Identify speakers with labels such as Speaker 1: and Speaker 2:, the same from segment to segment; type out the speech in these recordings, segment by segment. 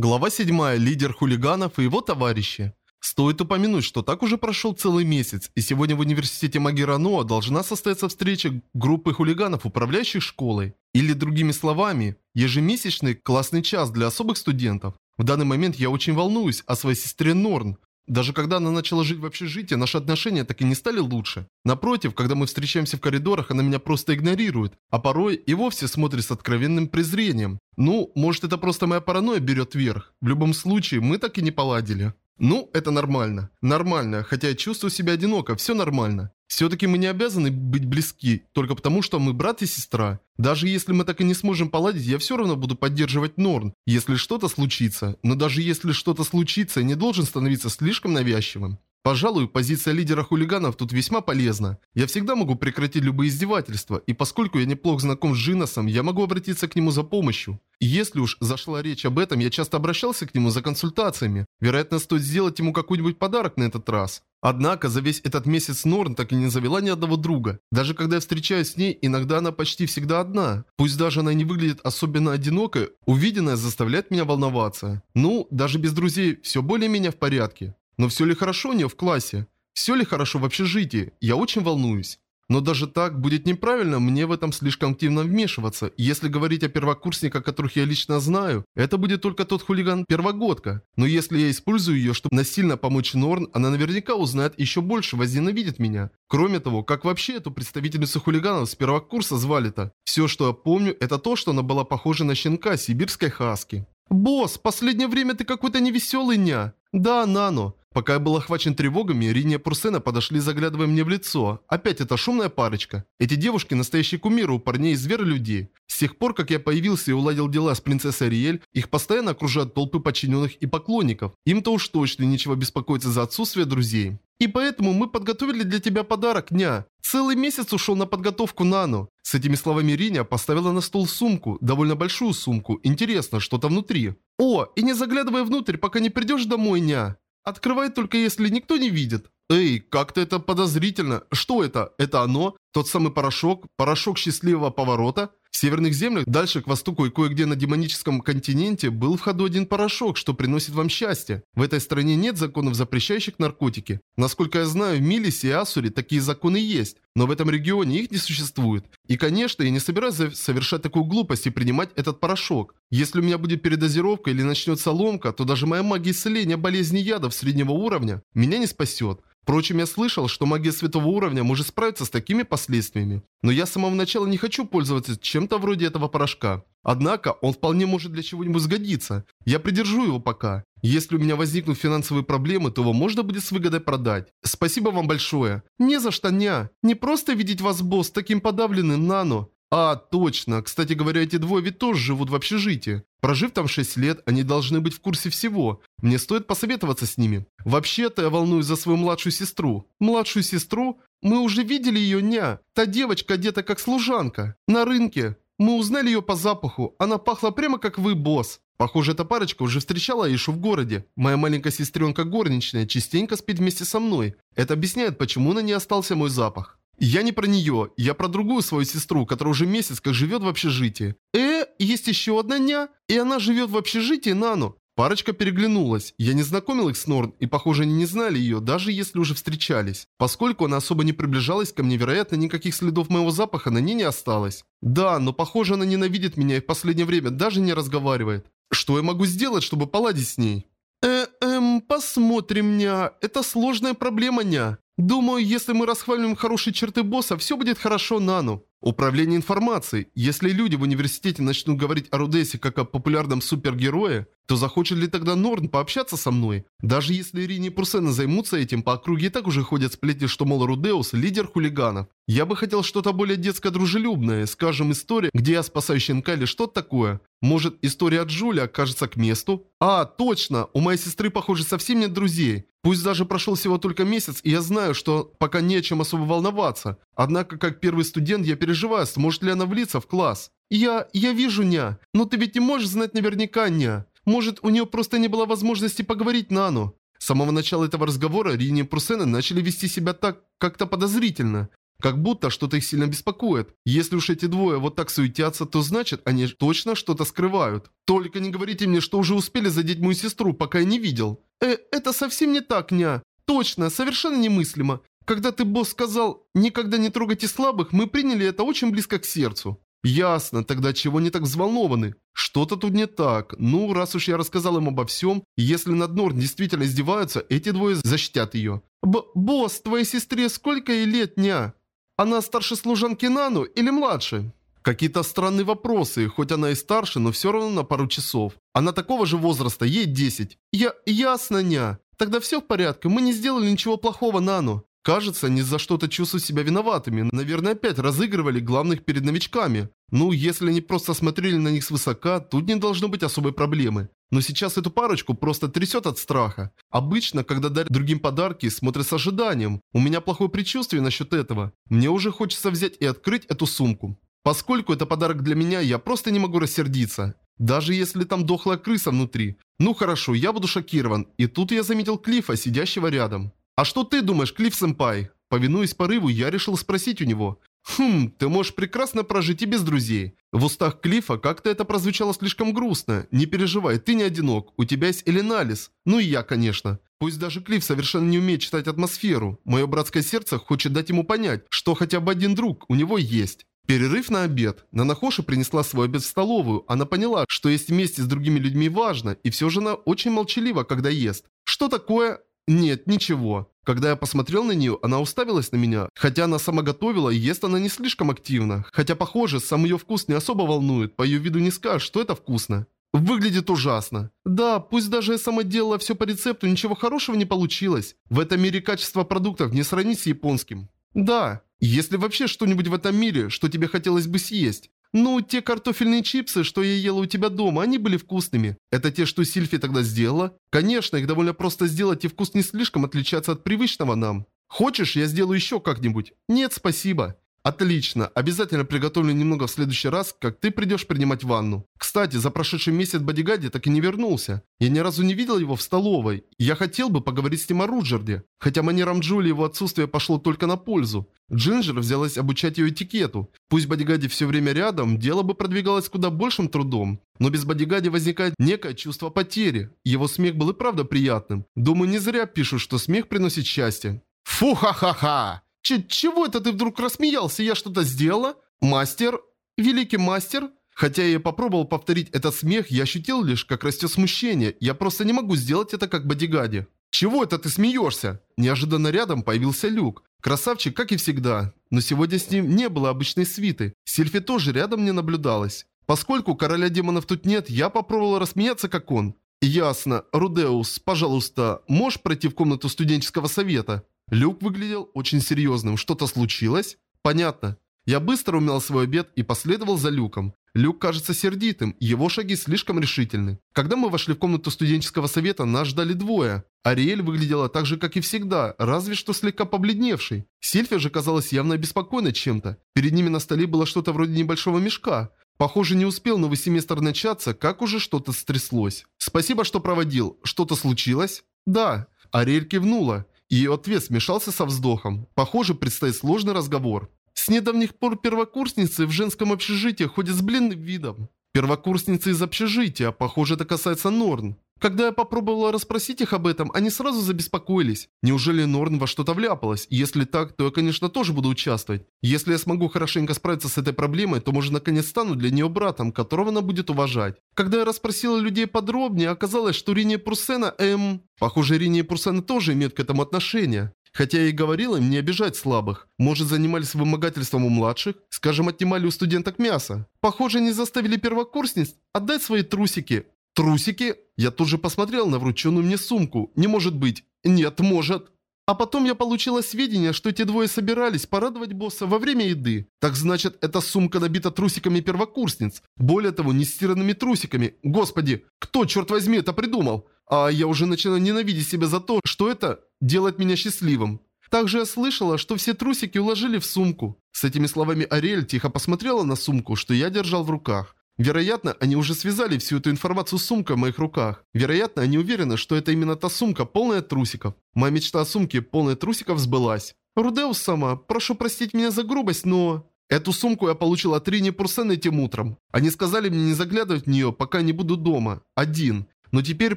Speaker 1: Глава 7. Лидер хулиганов и его товарищи. Стоит упомянуть, что так уже прошел целый месяц, и сегодня в университете Магираноа должна состояться встреча группы хулиганов, управляющих школой. Или другими словами, ежемесячный классный час для особых студентов. В данный момент я очень волнуюсь о своей сестре Норн, даже когда она начала жить в общежитии, наши отношения так и не стали лучше. Напротив, когда мы встречаемся в коридорах, она меня просто игнорирует, а порой и вовсе смотрит с откровенным презрением. Ну, может это просто моя паранойя берет верх. В любом случае, мы так и не поладили. Ну, это нормально. Нормально, хотя я чувствую себя одиноко, все нормально. Все-таки мы не обязаны быть близки, только потому, что мы брат и сестра. Даже если мы так и не сможем поладить, я все равно буду поддерживать Норн, если что-то случится. Но даже если что-то случится, я не должен становиться слишком навязчивым. Пожалуй, позиция лидера хулиганов тут весьма полезна. Я всегда могу прекратить любые издевательства, и поскольку я неплохо знаком с Джиносом, я могу обратиться к нему за помощью. Если уж зашла речь об этом, я часто обращался к нему за консультациями. Вероятно, стоит сделать ему какой-нибудь подарок на этот раз. Однако за весь этот месяц Норн так и не завела ни одного друга. Даже когда я встречаюсь с ней, иногда она почти всегда одна. Пусть даже она не выглядит особенно одинокой, увиденное заставляет меня волноваться. Ну, даже без друзей все более-менее в порядке. Но все ли хорошо у нее в классе? Все ли хорошо в общежитии? Я очень волнуюсь. Но даже так будет неправильно мне в этом слишком активно вмешиваться. Если говорить о первокурсниках, которых я лично знаю, это будет только тот хулиган-первогодка. Но если я использую ее, чтобы насильно помочь Норн, она наверняка узнает еще больше, возненавидит меня. Кроме того, как вообще эту представительницу хулиганов с первого курса звали-то? Все, что я помню, это то, что она была похожа на щенка сибирской хаски. «Босс, последнее время ты какой-то невеселый ня». «Да, Нано. Пока я был охвачен тревогами, Риния и Пурсена подошли, заглядывая мне в лицо. Опять эта шумная парочка. Эти девушки настоящие кумиры у парней из зверолюдей. С тех пор, как я появился и уладил дела с принцессой Ариэль, их постоянно окружают толпы подчиненных и поклонников. Им-то уж точно нечего беспокоиться за отсутствие друзей. И поэтому мы подготовили для тебя подарок, ня. Целый месяц ушел на подготовку Нану. С этими словами Риня поставила на стол сумку, довольно большую сумку. Интересно, что там внутри? О, и не заглядывай внутрь, пока не придешь домой, ня. Открывай только если никто не видит. Эй, как-то это подозрительно. Что это? Это оно? Тот самый порошок? Порошок счастливого поворота? Северных землях, дальше к востоку и кое-где на демоническом континенте был в ходу один порошок, что приносит вам счастье. В этой стране нет законов, запрещающих наркотики. Насколько я знаю, в Милисе и Асуре такие законы есть, но в этом регионе их не существует. И конечно, я не собираюсь совершать такую глупость и принимать этот порошок. Если у меня будет передозировка или начнется ломка, то даже моя магия исцеления болезни ядов среднего уровня меня не спасет. Впрочем, я слышал, что магия святого уровня может справиться с такими последствиями. Но я с самого начала не хочу пользоваться чем-то вроде этого порошка. Однако, он вполне может для чего-нибудь сгодиться. Я придержу его пока. Если у меня возникнут финансовые проблемы, то его можно будет с выгодой продать. Спасибо вам большое. Не за что, ня. Не просто видеть вас, босс, таким подавленным, Нано. А, точно. Кстати говоря, эти двое ведь тоже живут в общежитии. Прожив там 6 лет, они должны быть в курсе всего. Мне стоит посоветоваться с ними. Вообще-то я волнуюсь за свою младшую сестру. Младшую сестру? Мы уже видели ее, ня. Та девочка одета как служанка. На рынке. Мы узнали ее по запаху. Она пахла прямо как вы, босс. Похоже, эта парочка уже встречала Аишу в городе. Моя маленькая сестренка горничная частенько спит вместе со мной. Это объясняет, почему на ней остался мой запах. Я не про нее, я про другую свою сестру, которая уже месяц как живет в общежитии. Э, есть еще одна ня, и она живет в общежитии Нану. Парочка переглянулась. Я не знакомил их с Норн, и похоже они не знали ее, даже если уже встречались. Поскольку она особо не приближалась ко мне, вероятно, никаких следов моего запаха на ней не осталось. Да, но похоже она ненавидит меня и в последнее время даже не разговаривает. Что я могу сделать, чтобы поладить с ней? Э, эм, посмотрим, ня. Это сложная проблема, ня. Думаю, если мы расхвалим хорошие черты босса, все будет хорошо Нану. Управление информацией. Если люди в университете начнут говорить о Рудесе как о популярном супергерое, то захочет ли тогда Норн пообщаться со мной? Даже если Ирини и Пурсена займутся этим, по округе и так уже ходят сплетни, что, мол, Рудеус – лидер хулиганов. Я бы хотел что-то более детско-дружелюбное, скажем, история, где я спасаю щенка или что-то такое. Может, история от Джули окажется к месту? А, точно, у моей сестры, похоже, совсем нет друзей. Пусть даже прошел всего только месяц, и я знаю, что пока не о чем особо волноваться. Однако, как первый студент, я переживаю, сможет ли она влиться в класс. Я... я вижу, Ня. Но ты ведь не можешь знать наверняка, Ня. Может, у нее просто не было возможности поговорить Нану. С самого начала этого разговора Рини и Прусена начали вести себя так, как-то подозрительно. Как будто что-то их сильно беспокоит. Если уж эти двое вот так суетятся, то значит, они точно что-то скрывают. Только не говорите мне, что уже успели задеть мою сестру, пока я не видел. Э, это совсем не так, ня. Точно, совершенно немыслимо. Когда ты, босс, сказал «никогда не трогайте слабых», мы приняли это очень близко к сердцу. Ясно, тогда чего не так взволнованы? Что-то тут не так. Ну, раз уж я рассказал им обо всем, если над Норн действительно издеваются, эти двое защитят ее. Б босс, твоей сестре сколько ей лет, ня? Она старше служанки Нану или младше? Какие-то странные вопросы, хоть она и старше, но все равно на пару часов. Она такого же возраста, ей 10. Я... ясно, ня. Тогда все в порядке, мы не сделали ничего плохого Нану. Кажется, они за что-то чувствуют себя виноватыми. Наверное, опять разыгрывали главных перед новичками. Ну, если они просто смотрели на них свысока, тут не должно быть особой проблемы. Но сейчас эту парочку просто трясет от страха. Обычно, когда дарят другим подарки, смотрят с ожиданием. У меня плохое предчувствие насчет этого. Мне уже хочется взять и открыть эту сумку. Поскольку это подарок для меня, я просто не могу рассердиться. Даже если там дохлая крыса внутри. Ну хорошо, я буду шокирован. И тут я заметил Клифа, сидящего рядом. «А что ты думаешь, Клифф-сэмпай?» Повинуясь порыву, я решил спросить у него. «Хм, ты можешь прекрасно прожить и без друзей». В устах Клифа как-то это прозвучало слишком грустно. «Не переживай, ты не одинок. У тебя есть Эленалис. Ну и я, конечно. Пусть даже Клифф совершенно не умеет читать атмосферу. Мое братское сердце хочет дать ему понять, что хотя бы один друг у него есть». Перерыв на обед. Нанахоши принесла свой обед в столовую. Она поняла, что есть вместе с другими людьми важно, и все же она очень молчалива, когда ест. Что такое? Нет, ничего. Когда я посмотрел на нее, она уставилась на меня. Хотя она сама готовила, ест она не слишком активно. Хотя, похоже, сам ее вкус не особо волнует. По ее виду не скажешь, что это вкусно. Выглядит ужасно. Да, пусть даже я сама делала все по рецепту, ничего хорошего не получилось. В этом мире качество продуктов не сравнить с японским. Да, если вообще что-нибудь в этом мире, что тебе хотелось бы съесть. «Ну, те картофельные чипсы, что я ела у тебя дома, они были вкусными. Это те, что Сильфи тогда сделала? Конечно, их довольно просто сделать, и вкус не слишком отличается от привычного нам. Хочешь, я сделаю еще как-нибудь? Нет, спасибо. Отлично, обязательно приготовлю немного в следующий раз, как ты придешь принимать ванну. Кстати, за прошедший месяц Бодигади так и не вернулся. Я ни разу не видел его в столовой. Я хотел бы поговорить с ним о Руджерде. Хотя манерам Джули его отсутствие пошло только на пользу. Джинджер взялась обучать ее этикету. Пусть Бодигади все время рядом, дело бы продвигалось куда большим трудом. Но без Бодигади возникает некое чувство потери. Его смех был и правда приятным. Думаю, не зря пишут, что смех приносит счастье. Фу-ха-ха-ха! Чего это ты вдруг рассмеялся? Я что-то сделала? Мастер? Великий мастер? Хотя я попробовал повторить этот смех, я ощутил лишь, как растет смущение. Я просто не могу сделать это как бодигади. «Чего это ты смеешься?» Неожиданно рядом появился Люк. Красавчик, как и всегда. Но сегодня с ним не было обычной свиты. Сильфи тоже рядом не наблюдалась. Поскольку короля демонов тут нет, я попробовал рассмеяться, как он. «Ясно. Рудеус, пожалуйста, можешь пройти в комнату студенческого совета?» Люк выглядел очень серьезным. Что-то случилось? Понятно. Я быстро умел свой обед и последовал за Люком. Люк кажется сердитым, его шаги слишком решительны. Когда мы вошли в комнату студенческого совета, нас ждали двое. Ариэль выглядела так же, как и всегда, разве что слегка побледневшей. Сильфия же казалась явно обеспокоена чем-то. Перед ними на столе было что-то вроде небольшого мешка. Похоже, не успел новый семестр начаться, как уже что-то стряслось. «Спасибо, что проводил. Что-то случилось?» «Да». Ариэль кивнула. Ее ответ смешался со вздохом. Похоже, предстоит сложный разговор. С недавних пор первокурсницы в женском общежитии ходят с блинным видом. Первокурсницы из общежития, похоже, это касается Норн. Когда я попробовала расспросить их об этом, они сразу забеспокоились. Неужели Норн во что-то вляпалась? Если так, то я, конечно, тоже буду участвовать. Если я смогу хорошенько справиться с этой проблемой, то, может, наконец стану для нее братом, которого она будет уважать. Когда я расспросила людей подробнее, оказалось, что Рини Пурсена, эм... Похоже, Рини Пурсена тоже имеют к этому отношение. Хотя я и говорила им не обижать слабых. Может, занимались вымогательством у младших? Скажем, отнимали у студенток мясо. Похоже, не заставили первокурсниц отдать свои трусики. Трусики? Я тут же посмотрел на врученную мне сумку. Не может быть. Нет, может. А потом я получила сведения, что эти двое собирались порадовать босса во время еды. Так значит, эта сумка набита трусиками первокурсниц. Более того, нестиранными трусиками. Господи, кто, черт возьми, это придумал? А я уже начинаю ненавидеть себя за то, что это делает меня счастливым. Также я слышала, что все трусики уложили в сумку. С этими словами Ариэль тихо посмотрела на сумку, что я держал в руках. Вероятно, они уже связали всю эту информацию с сумкой в моих руках. Вероятно, они уверены, что это именно та сумка, полная трусиков. Моя мечта о сумке, полной трусиков, сбылась. Рудеус сама, прошу простить меня за грубость, но... Эту сумку я получил от Рини Пурсен этим утром. Они сказали мне не заглядывать в нее, пока не буду дома. Один. Но теперь,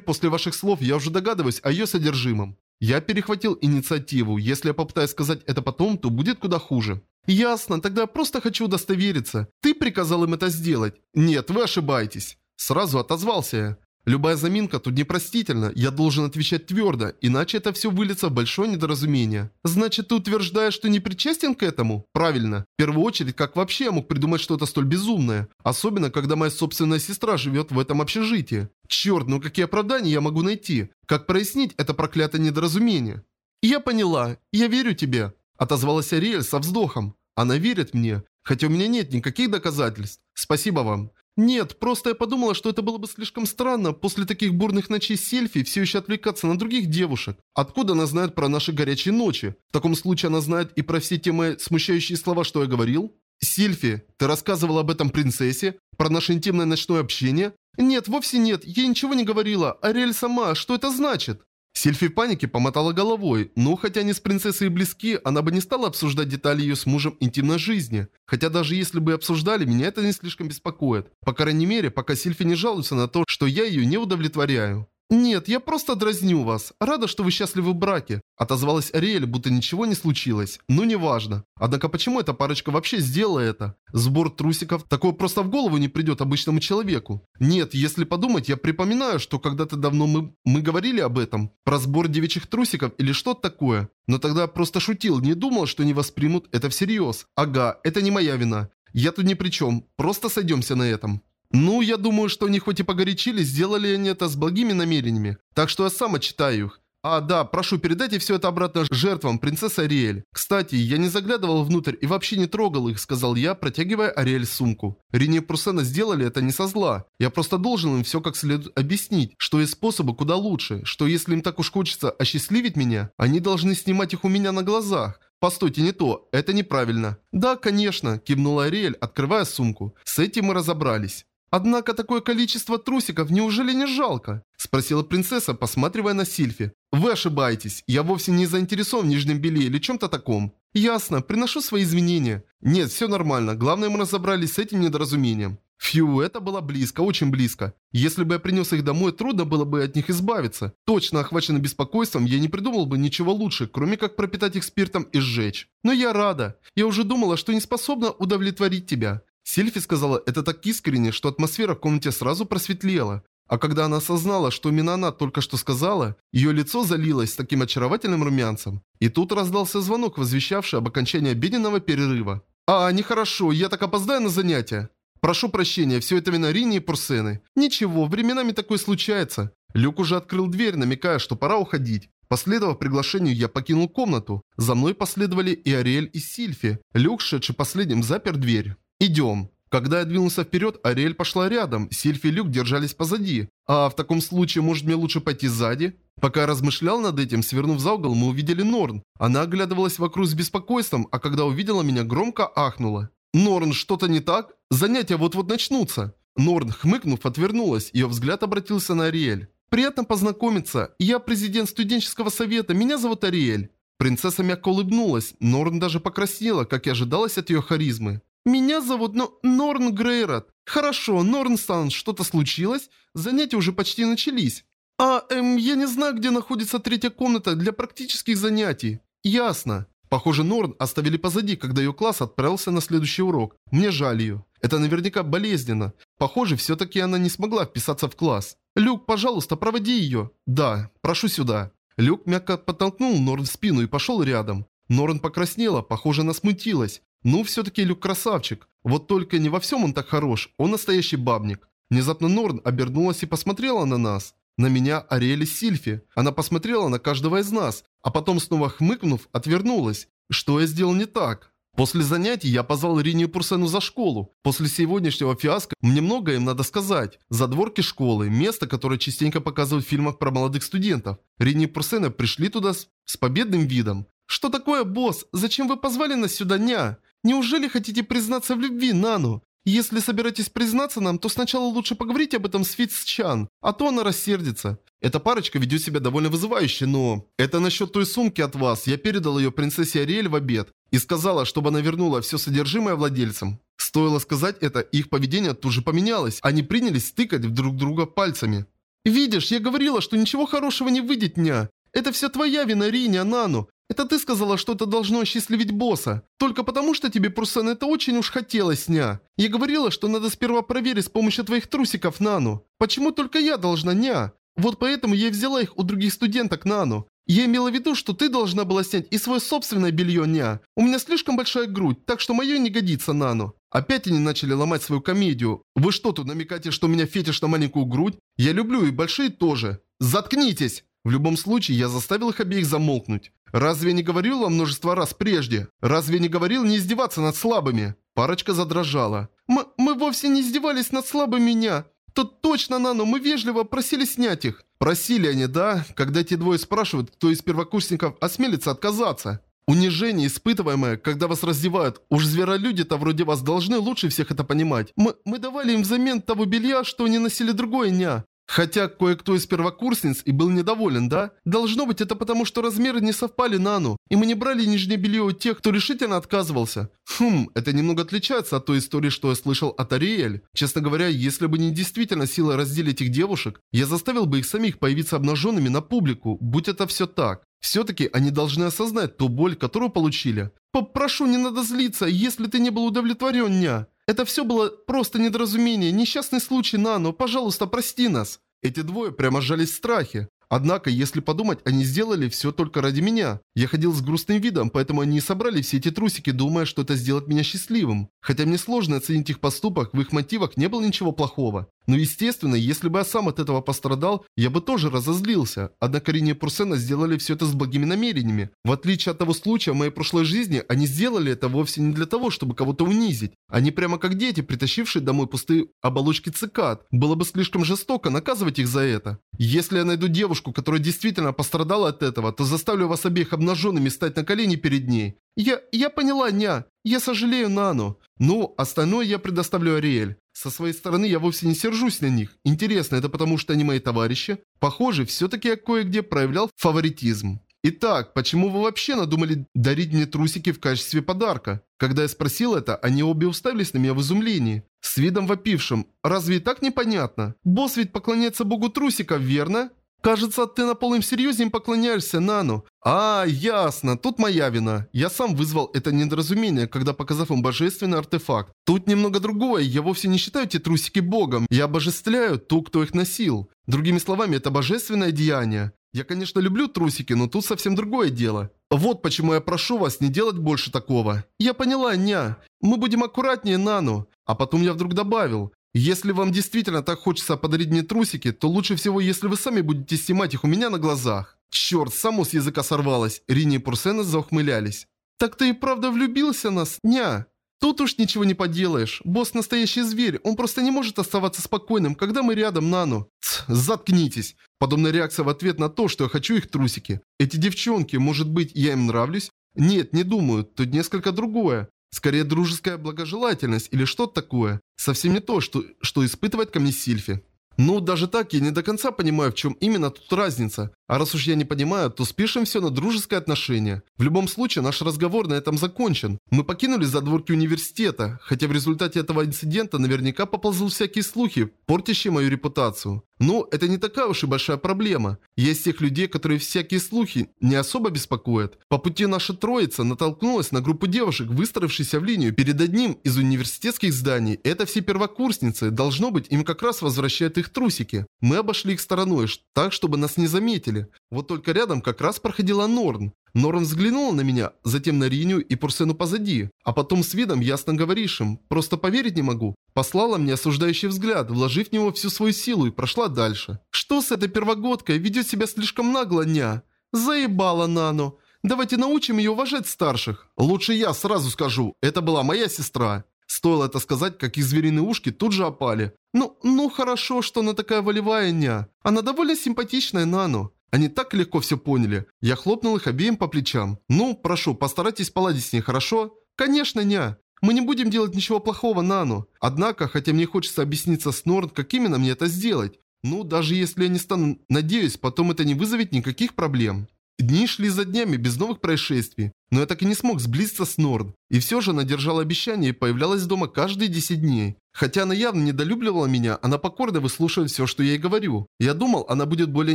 Speaker 1: после ваших слов, я уже догадываюсь о ее содержимом. Я перехватил инициативу. Если я попытаюсь сказать это потом, то будет куда хуже. Ясно, тогда просто хочу удостовериться. Ты приказал им это сделать? Нет, вы ошибаетесь. Сразу отозвался я. Любая заминка тут непростительна, я должен отвечать твердо, иначе это все выльется в большое недоразумение. Значит, ты утверждаешь, что не причастен к этому? Правильно. В первую очередь, как вообще я мог придумать что-то столь безумное? Особенно, когда моя собственная сестра живет в этом общежитии. Черт, ну какие оправдания я могу найти? Как прояснить это проклятое недоразумение? Я поняла, я верю тебе. Отозвалась Ариэль со вздохом. Она верит мне, хотя у меня нет никаких доказательств. Спасибо вам. Нет, просто я подумала, что это было бы слишком странно после таких бурных ночей Сельфи все еще отвлекаться на других девушек. Откуда она знает про наши горячие ночи? В таком случае она знает и про все те мои смущающие слова, что я говорил? Сильфи, ты рассказывала об этом принцессе? Про наше интимное ночное общение? Нет, вовсе нет, я ничего не говорила. Ариэль сама, что это значит? Сильфи в панике помотала головой, но хотя они с принцессой близки, она бы не стала обсуждать детали ее с мужем интимной жизни. Хотя даже если бы обсуждали, меня это не слишком беспокоит. По крайней мере, пока Сильфи не жалуется на то, что я ее не удовлетворяю. «Нет, я просто дразню вас. Рада, что вы счастливы в браке», – отозвалась Ариэль, будто ничего не случилось. Ну, неважно. Однако почему эта парочка вообще сделала это? Сбор трусиков, такое просто в голову не придет обычному человеку. Нет, если подумать, я припоминаю, что когда-то давно мы, мы говорили об этом. Про сбор девичьих трусиков или что-то такое. Но тогда просто шутил, не думал, что не воспримут это всерьез. Ага, это не моя вина. Я тут ни при чем, просто сойдемся на этом. Ну, я думаю, что они хоть и погорячились, сделали они это с благими намерениями. Так что я сам отчитаю их. А, да, прошу, передайте все это обратно жертвам, принцесса Ариэль. Кстати, я не заглядывал внутрь и вообще не трогал их, сказал я, протягивая Ариэль сумку. Рини и Прусена сделали это не со зла. Я просто должен им все как следует объяснить, что есть способы куда лучше, что если им так уж хочется осчастливить меня, они должны снимать их у меня на глазах. «Постойте, не то. Это неправильно». «Да, конечно», – кивнула Ариэль, открывая сумку. «С этим мы разобрались». «Однако такое количество трусиков неужели не жалко?» – спросила принцесса, посматривая на Сильфи. «Вы ошибаетесь. Я вовсе не заинтересован в нижнем белье или чем-то таком». «Ясно. Приношу свои извинения». «Нет, все нормально. Главное, мы разобрались с этим недоразумением». Фью, это было близко, очень близко. Если бы я принес их домой, трудно было бы от них избавиться. Точно охваченный беспокойством, я не придумал бы ничего лучше, кроме как пропитать их спиртом и сжечь. Но я рада. Я уже думала, что не способна удовлетворить тебя. Сильфи сказала это так искренне, что атмосфера в комнате сразу просветлела. А когда она осознала, что именно она только что сказала, ее лицо залилось таким очаровательным румянцем. И тут раздался звонок, возвещавший об окончании обеденного перерыва. «А, нехорошо, я так опоздаю на занятия». «Прошу прощения, все это вина Рини и Пурсены». «Ничего, временами такое случается». Люк уже открыл дверь, намекая, что пора уходить. Последовав приглашению, я покинул комнату. За мной последовали и Ариэль, и Сильфи. Люк, шедший последним, запер дверь. «Идем». Когда я двинулся вперед, Ариэль пошла рядом, Сильфи и Люк держались позади. А в таком случае, может мне лучше пойти сзади? Пока я размышлял над этим, свернув за угол, мы увидели Норн. Она оглядывалась вокруг с беспокойством, а когда увидела меня, громко ахнула. «Норн, что-то не так? Занятия вот-вот начнутся». Норн, хмыкнув, отвернулась, ее взгляд обратился на Ариэль. «Приятно познакомиться. Я президент студенческого совета, меня зовут Ариэль». Принцесса мягко улыбнулась, Норн даже покраснела, как и ожидалось от ее харизмы. «Меня зовут но Норн Грейрот. Хорошо, Норн-сан, что-то случилось? Занятия уже почти начались. А, эм, я не знаю, где находится третья комната для практических занятий. Ясно. Похоже, Норн оставили позади, когда ее класс отправился на следующий урок. Мне жаль ее. Это наверняка болезненно. Похоже, все-таки она не смогла вписаться в класс. Люк, пожалуйста, проводи ее. Да, прошу сюда. Люк мягко подтолкнул Норн в спину и пошел рядом. Норн покраснела, похоже, она смутилась. Ну, все-таки Люк красавчик. Вот только не во всем он так хорош, он настоящий бабник. Внезапно Норн обернулась и посмотрела на нас. На меня Ариэль Сильфи. Она посмотрела на каждого из нас, а потом снова хмыкнув, отвернулась. Что я сделал не так? После занятий я позвал Ринию Пурсену за школу. После сегодняшнего фиаско мне многое им надо сказать. Задворки школы, место, которое частенько показывают в фильмах про молодых студентов. Рини и Пурсена пришли туда с, с победным видом. «Что такое, босс? Зачем вы позвали нас сюда, ня?» Неужели хотите признаться в любви, Нану? Если собираетесь признаться нам, то сначала лучше поговорите об этом с Фитц Чан, а то она рассердится. Эта парочка ведет себя довольно вызывающе, но... Это насчет той сумки от вас. Я передал ее принцессе Ариэль в обед и сказала, чтобы она вернула все содержимое владельцам. Стоило сказать это, их поведение тут же поменялось. Они принялись тыкать друг друга пальцами. «Видишь, я говорила, что ничего хорошего не выйдет, ня. Это все твоя вина, Риня, Нану. Это ты сказала, что это должно осчастливить босса. Только потому, что тебе, Прусан, это очень уж хотелось, ня. Я говорила, что надо сперва проверить с помощью твоих трусиков, Нану. Почему только я должна, ня? Вот поэтому я взяла их у других студенток, Нану. Я имела в виду, что ты должна была снять и свое собственное белье, ня. У меня слишком большая грудь, так что мое не годится, Нану. Опять они начали ломать свою комедию. Вы что тут намекаете, что у меня фетиш на маленькую грудь? Я люблю и большие тоже. Заткнитесь! В любом случае, я заставил их обеих замолкнуть. Разве не говорил вам множество раз прежде? Разве не говорил не издеваться над слабыми? Парочка задрожала. Мы, мы вовсе не издевались над слабыми меня. То точно, Нану, мы вежливо просили снять их. Просили они, да? Когда эти двое спрашивают, кто из первокурсников осмелится отказаться. Унижение, испытываемое, когда вас раздевают. Уж зверолюди-то вроде вас должны лучше всех это понимать. Мы, мы давали им взамен того белья, что они носили другое ня. Хотя кое-кто из первокурсниц и был недоволен, да? Должно быть это потому, что размеры не совпали Нану, и мы не брали нижнее белье у тех, кто решительно отказывался. Хм, это немного отличается от той истории, что я слышал от Ариэль. Честно говоря, если бы не действительно сила разделить этих девушек, я заставил бы их самих появиться обнаженными на публику, будь это все так. Все-таки они должны осознать ту боль, которую получили. Попрошу, не надо злиться, если ты не был удовлетворен, ня. Это все было просто недоразумение, несчастный случай, Нану, пожалуйста, прости нас. Эти двое прямо сжались в страхе. Однако, если подумать, они сделали все только ради меня. Я ходил с грустным видом, поэтому они и собрали все эти трусики, думая, что это сделает меня счастливым. Хотя мне сложно оценить их поступок, в их мотивах не было ничего плохого. Но естественно, если бы я сам от этого пострадал, я бы тоже разозлился. Однако Рини и Пурсена сделали все это с благими намерениями. В отличие от того случая в моей прошлой жизни, они сделали это вовсе не для того, чтобы кого-то унизить. Они прямо как дети, притащившие домой пустые оболочки цикад. Было бы слишком жестоко наказывать их за это. Если я найду девушку, которая действительно пострадала от этого, то заставлю вас обеих обнаженными стать на колени перед ней. Я... я поняла, ня. Я сожалею Нану. Ну, остальное я предоставлю Ариэль. Со своей стороны я вовсе не сержусь на них. Интересно, это потому что они мои товарищи? Похоже, все-таки я кое-где проявлял фаворитизм. Итак, почему вы вообще надумали дарить мне трусики в качестве подарка? Когда я спросил это, они обе уставились на меня в изумлении. С видом вопившим. Разве так непонятно? Босс ведь поклоняется богу трусиков, верно? Кажется, ты на полном серьезе им поклоняешься, Нану. А, ясно, тут моя вина. Я сам вызвал это недоразумение, когда показав им божественный артефакт. Тут немного другое, я вовсе не считаю эти трусики богом. Я обожествляю ту, кто их носил. Другими словами, это божественное деяние. Я, конечно, люблю трусики, но тут совсем другое дело. Вот почему я прошу вас не делать больше такого. Я поняла, ня. Мы будем аккуратнее, Нану. А потом я вдруг добавил. Если вам действительно так хочется подарить мне трусики, то лучше всего, если вы сами будете снимать их у меня на глазах. Черт, само с языка сорвалось. Рини и Пурсена заухмылялись. Так ты и правда влюбился нас, ня? Тут уж ничего не поделаешь. Босс настоящий зверь, он просто не может оставаться спокойным, когда мы рядом, Нану. Тс, заткнитесь. Подобная реакция в ответ на то, что я хочу их трусики. Эти девчонки, может быть, я им нравлюсь? Нет, не думаю, тут несколько другое. Скорее дружеская благожелательность или что-то такое. Совсем не то, что, что испытывает ко мне Сильфи. Ну, даже так я не до конца понимаю, в чем именно тут разница. А раз уж я не понимаю, то спишем все на дружеское отношение. В любом случае, наш разговор на этом закончен. Мы покинули задворки университета, хотя в результате этого инцидента наверняка поползут всякие слухи, портящие мою репутацию. Ну, это не такая уж и большая проблема. Есть тех людей, которые всякие слухи не особо беспокоят. По пути наша троица натолкнулась на группу девушек, выстроившихся в линию перед одним из университетских зданий. Это все первокурсницы. Должно быть, им как раз возвращают их трусики. Мы обошли их стороной, так, чтобы нас не заметили. Вот только рядом как раз проходила Норн. Норн взглянула на меня, затем на Риню и Пурсену позади, а потом с видом ясно говорившим, просто поверить не могу, послала мне осуждающий взгляд, вложив в него всю свою силу и прошла дальше. Что с этой первогодкой, ведет себя слишком нагло, ня? Заебала Нану. Давайте научим ее уважать старших. Лучше я сразу скажу, это была моя сестра. Стоило это сказать, как их звериные ушки тут же опали. Ну, ну хорошо, что она такая волевая, ня. Она довольно симпатичная, Нану. Они так легко все поняли. Я хлопнул их обеим по плечам. «Ну, прошу, постарайтесь поладить с ней, хорошо?» «Конечно, ня. Мы не будем делать ничего плохого Нану. Однако, хотя мне хочется объясниться с Норн, как именно мне это сделать. Ну, даже если я не стану, надеюсь, потом это не вызовет никаких проблем. Дни шли за днями без новых происшествий, но я так и не смог сблизиться с Норн. И все же она держала обещание и появлялась дома каждые 10 дней. Хотя она явно недолюбливала меня, она покорно выслушивает все, что я ей говорю. Я думал, она будет более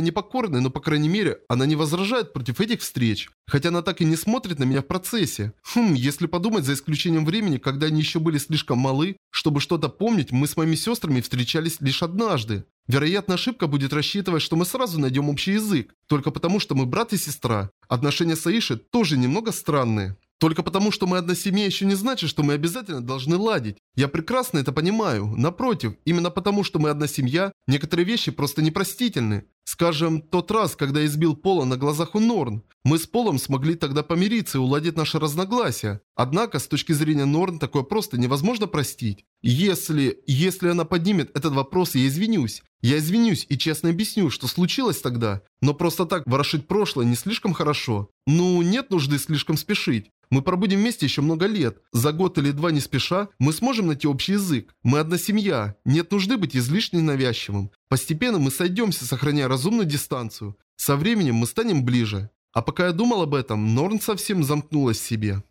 Speaker 1: непокорной, но по крайней мере, она не возражает против этих встреч. Хотя она так и не смотрит на меня в процессе. Хм, если подумать, за исключением времени, когда они еще были слишком малы, чтобы что-то помнить, мы с моими сестрами встречались лишь однажды. Вероятно, ошибка будет рассчитывать, что мы сразу найдем общий язык, только потому что мы брат и сестра. Отношения с Аиши тоже немного странные. Только потому, что мы одна семья, еще не значит, что мы обязательно должны ладить. Я прекрасно это понимаю. Напротив, именно потому, что мы одна семья, некоторые вещи просто непростительны. Скажем, тот раз, когда я избил Пола на глазах у Норн. Мы с Полом смогли тогда помириться и уладить наши разногласия. Однако, с точки зрения Норн, такое просто невозможно простить. Если... если она поднимет этот вопрос, я извинюсь. Я извинюсь и честно объясню, что случилось тогда. Но просто так ворошить прошлое не слишком хорошо. Ну, нет нужды слишком спешить. Мы пробудем вместе еще много лет. За год или два не спеша, мы сможем найти общий язык. Мы одна семья. Нет нужды быть излишне навязчивым. Постепенно мы сойдемся, сохраняя разумную дистанцию. Со временем мы станем ближе. А пока я думал об этом, Норн совсем замкнулась в себе.